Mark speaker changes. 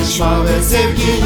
Speaker 1: dayanışma ve sevgiyi